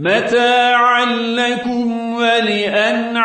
متاعا لكم ولأنعامكم